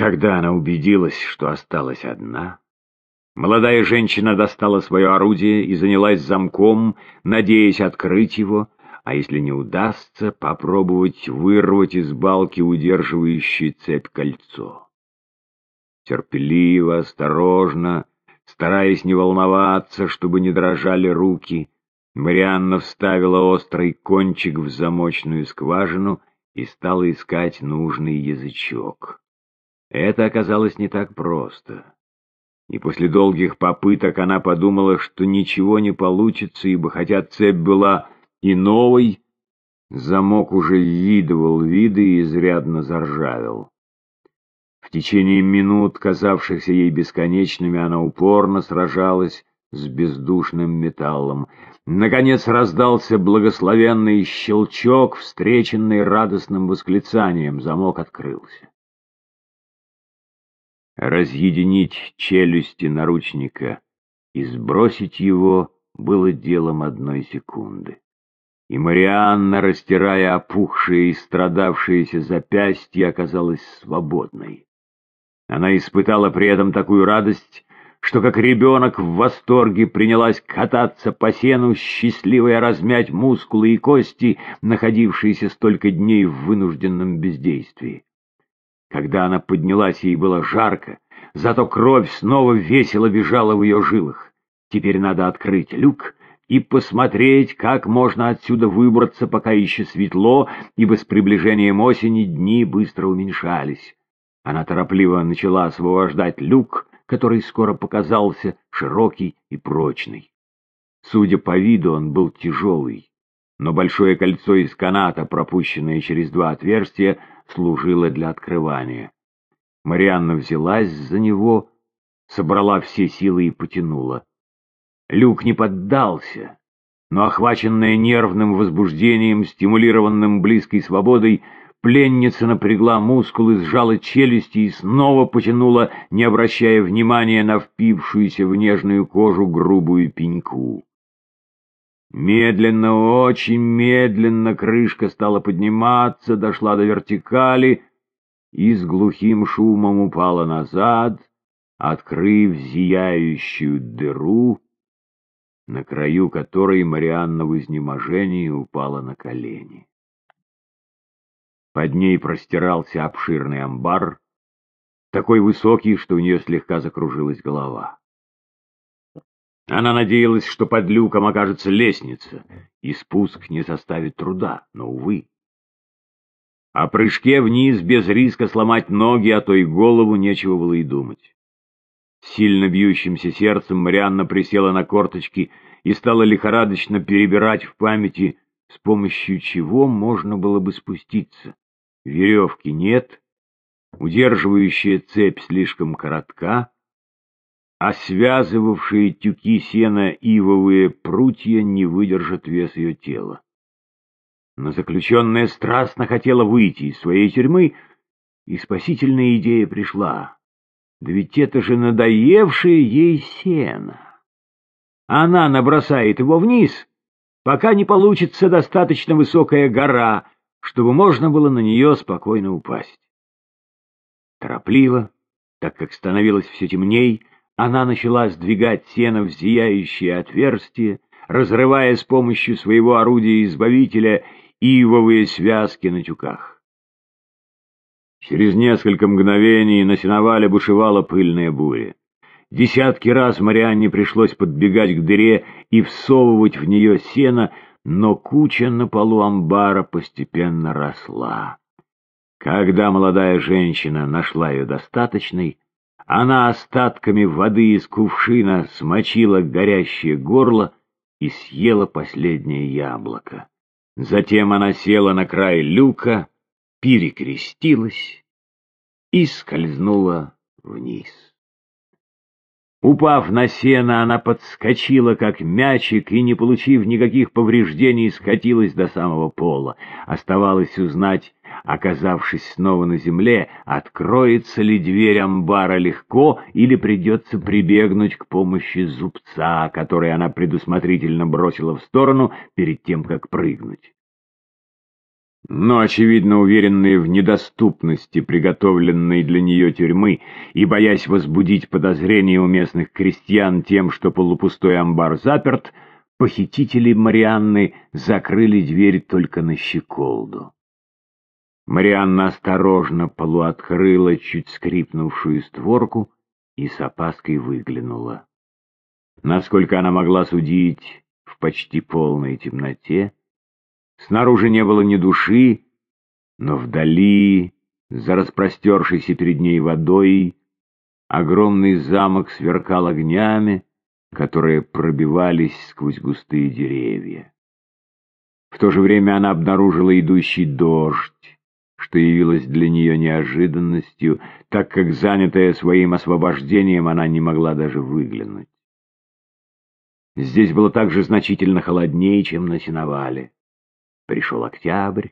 Когда она убедилась, что осталась одна, молодая женщина достала свое орудие и занялась замком, надеясь открыть его, а если не удастся, попробовать вырвать из балки удерживающей цепь кольцо. Терпеливо, осторожно, стараясь не волноваться, чтобы не дрожали руки, Марианна вставила острый кончик в замочную скважину и стала искать нужный язычок. Это оказалось не так просто. И после долгих попыток она подумала, что ничего не получится, ибо хотя цепь была и новой, замок уже видывал виды и изрядно заржавел. В течение минут, казавшихся ей бесконечными, она упорно сражалась с бездушным металлом. Наконец раздался благословенный щелчок, встреченный радостным восклицанием. Замок открылся. Разъединить челюсти наручника и сбросить его было делом одной секунды. И Марианна, растирая опухшие и страдавшиеся запястья, оказалась свободной. Она испытала при этом такую радость, что как ребенок в восторге принялась кататься по сену, счастливая размять мускулы и кости, находившиеся столько дней в вынужденном бездействии. Когда она поднялась, ей было жарко, зато кровь снова весело бежала в ее жилах. Теперь надо открыть люк и посмотреть, как можно отсюда выбраться, пока еще светло, ибо с приближением осени дни быстро уменьшались. Она торопливо начала освобождать люк, который скоро показался широкий и прочный. Судя по виду, он был тяжелый, но большое кольцо из каната, пропущенное через два отверстия, служило для открывания. Марианна взялась за него, собрала все силы и потянула. Люк не поддался, но, охваченная нервным возбуждением, стимулированным близкой свободой, Пленница напрягла мускулы, сжала челюсти и снова потянула, не обращая внимания на впившуюся в нежную кожу грубую пеньку. Медленно, очень медленно крышка стала подниматься, дошла до вертикали и с глухим шумом упала назад, открыв зияющую дыру, на краю которой Марианна в изнеможении упала на колени. Под ней простирался обширный амбар, такой высокий, что у нее слегка закружилась голова. Она надеялась, что под люком окажется лестница, и спуск не составит труда, но, увы. О прыжке вниз без риска сломать ноги, а то и голову нечего было и думать. сильно бьющимся сердцем Марианна присела на корточки и стала лихорадочно перебирать в памяти, с помощью чего можно было бы спуститься. Веревки нет, удерживающая цепь слишком коротка, а связывавшие тюки сена ивовые прутья не выдержат вес ее тела. Но заключенная страстно хотела выйти из своей тюрьмы, и спасительная идея пришла. Да ведь это же надоевшее ей сено. Она набросает его вниз, пока не получится достаточно высокая гора, чтобы можно было на нее спокойно упасть. Торопливо, так как становилось все темней, она начала сдвигать сено в зияющее отверстие, разрывая с помощью своего орудия-избавителя ивовые связки на тюках. Через несколько мгновений на сеновале бушевала пыльная буря. Десятки раз Марианне пришлось подбегать к дыре и всовывать в нее сено, но куча на полу амбара постепенно росла. Когда молодая женщина нашла ее достаточной, она остатками воды из кувшина смочила горящее горло и съела последнее яблоко. Затем она села на край люка, перекрестилась и скользнула вниз. Упав на сено, она подскочила, как мячик, и, не получив никаких повреждений, скатилась до самого пола. Оставалось узнать, оказавшись снова на земле, откроется ли дверь амбара легко или придется прибегнуть к помощи зубца, который она предусмотрительно бросила в сторону перед тем, как прыгнуть. Но, очевидно, уверенные в недоступности приготовленной для нее тюрьмы и боясь возбудить подозрения у местных крестьян тем, что полупустой амбар заперт, похитители Марианны закрыли дверь только на щеколду. Марианна осторожно полуоткрыла чуть скрипнувшую створку и с опаской выглянула. Насколько она могла судить в почти полной темноте, снаружи не было ни души, но вдали, за распростершейся перед ней водой, огромный замок сверкал огнями, которые пробивались сквозь густые деревья. В то же время она обнаружила идущий дождь, что явилось для нее неожиданностью, так как, занятая своим освобождением, она не могла даже выглянуть. Здесь было также значительно холоднее, чем на сеновале. Пришел октябрь,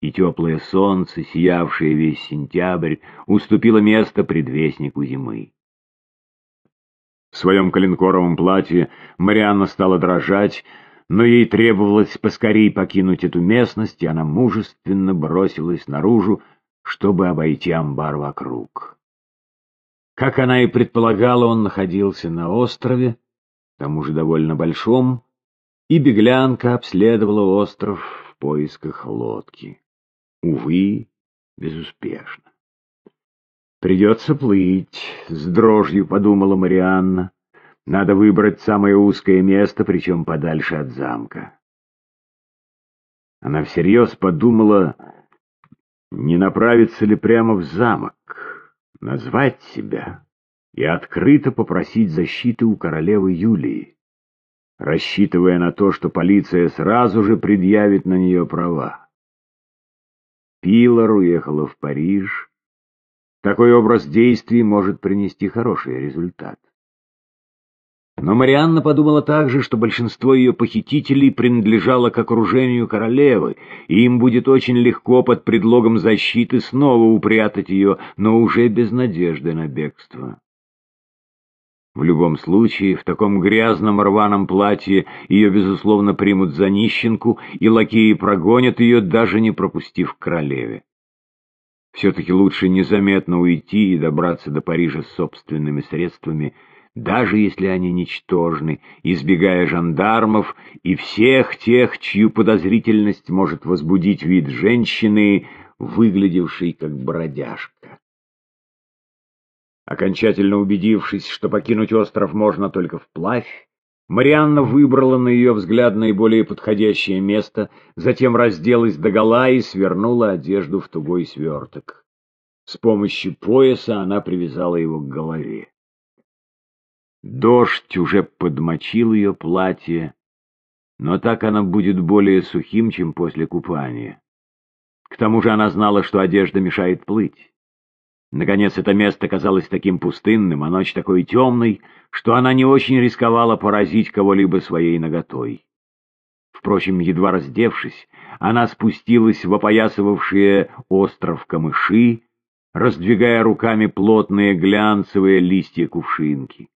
и теплое солнце, сиявшее весь сентябрь, уступило место предвестнику зимы. В своем коленкоровом платье Марианна стала дрожать, но ей требовалось поскорей покинуть эту местность, и она мужественно бросилась наружу, чтобы обойти амбар вокруг. Как она и предполагала, он находился на острове, к тому же довольно большом, и беглянка обследовала остров в поисках лодки. Увы, безуспешно. «Придется плыть», — с дрожью подумала Марианна. «Надо выбрать самое узкое место, причем подальше от замка». Она всерьез подумала, не направиться ли прямо в замок, назвать себя и открыто попросить защиты у королевы Юлии, рассчитывая на то, что полиция сразу же предъявит на нее права. Пилар уехала в Париж. Такой образ действий может принести хороший результат. Но Марианна подумала также, что большинство ее похитителей принадлежало к окружению королевы, и им будет очень легко под предлогом защиты снова упрятать ее, но уже без надежды на бегство. В любом случае, в таком грязном рваном платье ее, безусловно, примут за нищенку, и лакеи прогонят ее, даже не пропустив к королеве. Все-таки лучше незаметно уйти и добраться до Парижа собственными средствами, даже если они ничтожны, избегая жандармов и всех тех, чью подозрительность может возбудить вид женщины, выглядевшей как бродяжка. Окончательно убедившись, что покинуть остров можно только вплавь, Марианна выбрала на ее взгляд наиболее подходящее место, затем разделась догола и свернула одежду в тугой сверток. С помощью пояса она привязала его к голове. Дождь уже подмочил ее платье, но так оно будет более сухим, чем после купания. К тому же она знала, что одежда мешает плыть. Наконец, это место казалось таким пустынным, а ночь такой темной, что она не очень рисковала поразить кого-либо своей наготой. Впрочем, едва раздевшись, она спустилась в опоясывавшие остров камыши, раздвигая руками плотные глянцевые листья кувшинки.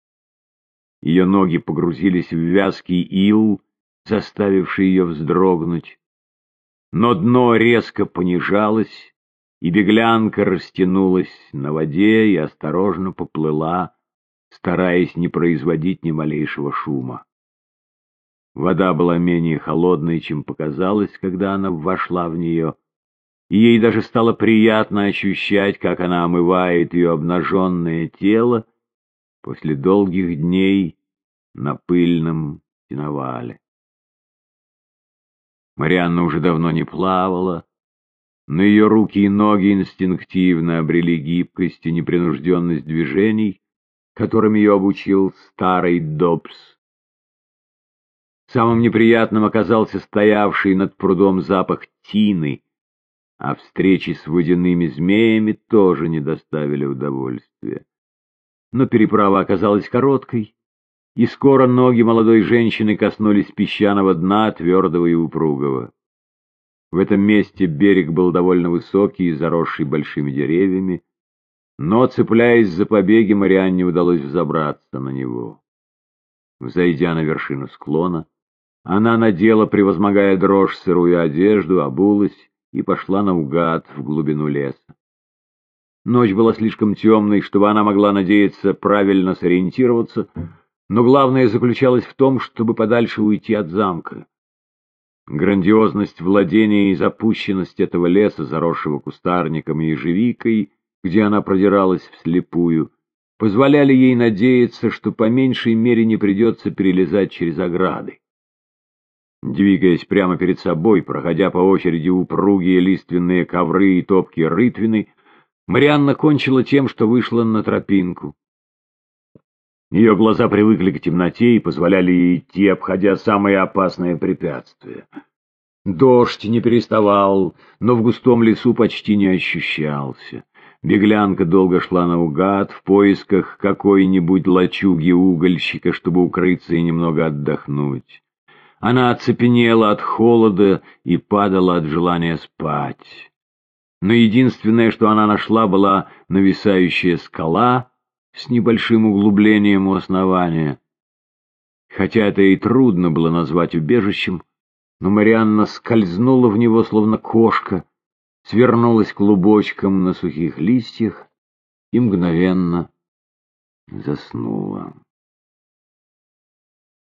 Ее ноги погрузились в вязкий ил, заставивший ее вздрогнуть. Но дно резко понижалось, и беглянка растянулась на воде и осторожно поплыла, стараясь не производить ни малейшего шума. Вода была менее холодной, чем показалось, когда она вошла в нее, и ей даже стало приятно ощущать, как она омывает ее обнаженное тело после долгих дней на пыльном сеновале. Марианна уже давно не плавала, но ее руки и ноги инстинктивно обрели гибкость и непринужденность движений, которым ее обучил старый Добс. Самым неприятным оказался стоявший над прудом запах тины, а встречи с водяными змеями тоже не доставили удовольствия. Но переправа оказалась короткой, и скоро ноги молодой женщины коснулись песчаного дна, твердого и упругого. В этом месте берег был довольно высокий и заросший большими деревьями, но, цепляясь за побеги, Марианне удалось взобраться на него. Взойдя на вершину склона, она надела, превозмогая дрожь, сырую одежду, обулась и пошла наугад в глубину леса. Ночь была слишком темной, чтобы она могла надеяться правильно сориентироваться, но главное заключалось в том, чтобы подальше уйти от замка. Грандиозность владения и запущенность этого леса, заросшего кустарником и ежевикой, где она продиралась вслепую, позволяли ей надеяться, что по меньшей мере не придется перелезать через ограды. Двигаясь прямо перед собой, проходя по очереди упругие лиственные ковры и топкие рытвины, Марианна кончила тем, что вышла на тропинку. Ее глаза привыкли к темноте и позволяли ей идти, обходя самые опасные препятствия. Дождь не переставал, но в густом лесу почти не ощущался. Беглянка долго шла наугад в поисках какой-нибудь лачуги угольщика, чтобы укрыться и немного отдохнуть. Она оцепенела от холода и падала от желания спать. Но единственное, что она нашла, была нависающая скала — с небольшим углублением у основания. Хотя это и трудно было назвать убежищем, но Марианна скользнула в него, словно кошка, свернулась клубочком на сухих листьях и мгновенно заснула.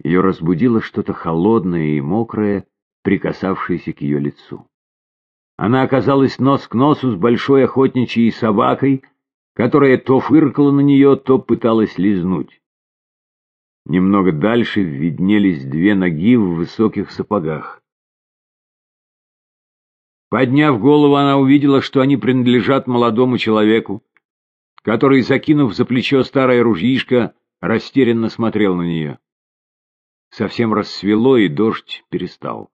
Ее разбудило что-то холодное и мокрое, прикасавшееся к ее лицу. Она оказалась нос к носу с большой охотничьей собакой, которая то фыркала на нее, то пыталась лизнуть. Немного дальше виднелись две ноги в высоких сапогах. Подняв голову, она увидела, что они принадлежат молодому человеку, который, закинув за плечо старое ружьишко, растерянно смотрел на нее. Совсем рассвело, и дождь перестал.